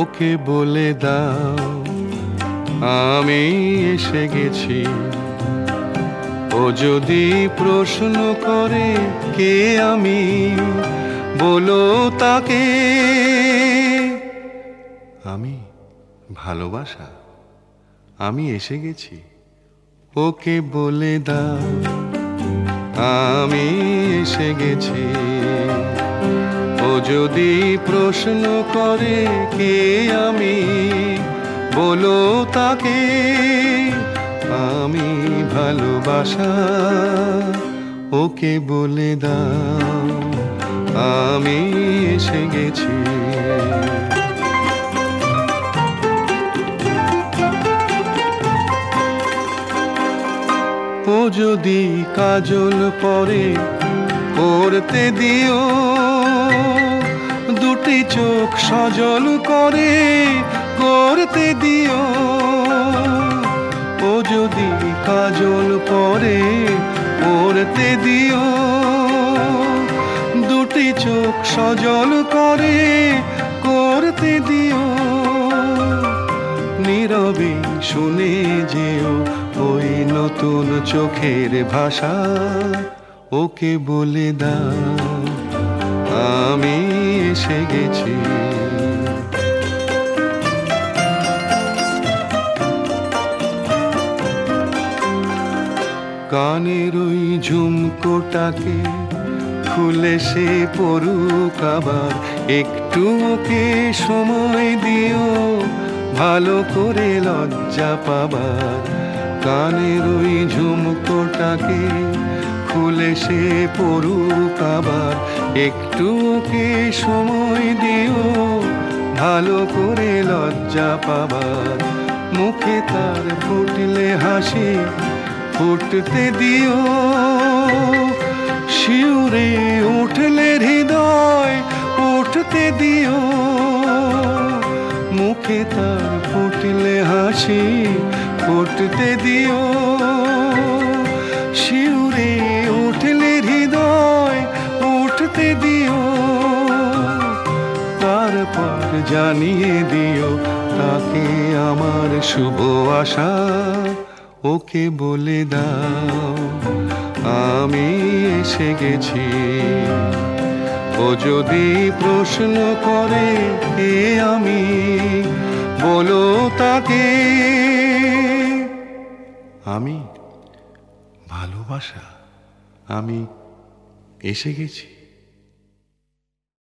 ওকে বলে দাও, আমি এসে গেছি। ও যদি প্রশ্ন করে কে আমি, বলো তাকে। আমি ভালোবাসা, আমি এসে গেছি। ওকে বলে দাও, আমি এসে গেছি। যদি প্রশ্ন করে কে আমি, বলো তাকে, আমি ভালোবাসা ওকে বলে দাও, আমি এসে গেছি। ও যদি কাজল পরে করতে দিও দুটি চোখ সজল করে করতে দিও। ও যদি কাজল পরে করতে দিও। দুটি চোখ সজল করে করতে দিও। নীরবে শুনে যেও ওই নতুন চোখের ভাষা, ওকে বলে দাও, আমি এসে গেছি। কানের ওই ঝুমকোটাকে খুলে সে পড়ুক আবার। একটু ওকে সময় দিও, ভালো করে লজ্জা পাবার। কানের ওই ঝুমকোটাকে খুলে সে পড়ুক আবার। একটু ওকে সময় দিও, ভালো করে লজ্জা পাবার। মুখে তার ফুটলে হাসি ফুটতে দিও। শিউরে উঠলে হৃদয় উঠতে দিও। মুখে তার ফুটলে হাসি ফুটতে দিও। তারপর জানিয়ে দিও, তাকে আমার শুভ আশা ওকে বলে দাও। আমি এসে গেছি। ও যদি প্রশ্ন করে, কে আমি? বলো তাকে। আমি ভালোবাসা। আমি এসে গেছি।